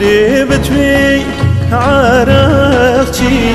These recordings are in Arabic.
قريبت في عرفتي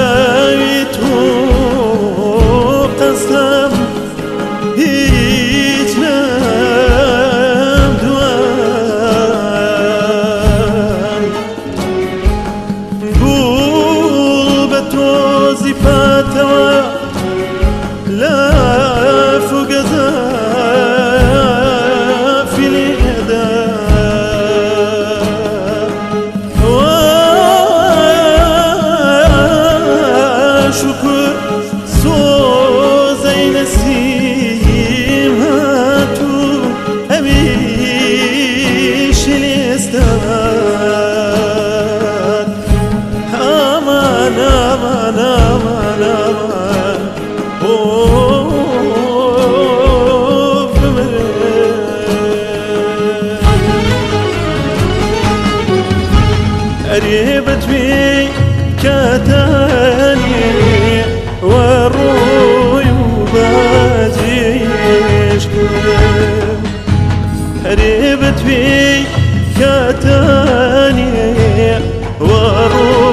doze pães. قريبت بي كتاني وروي وبازيش قريبت بي كتاني وروي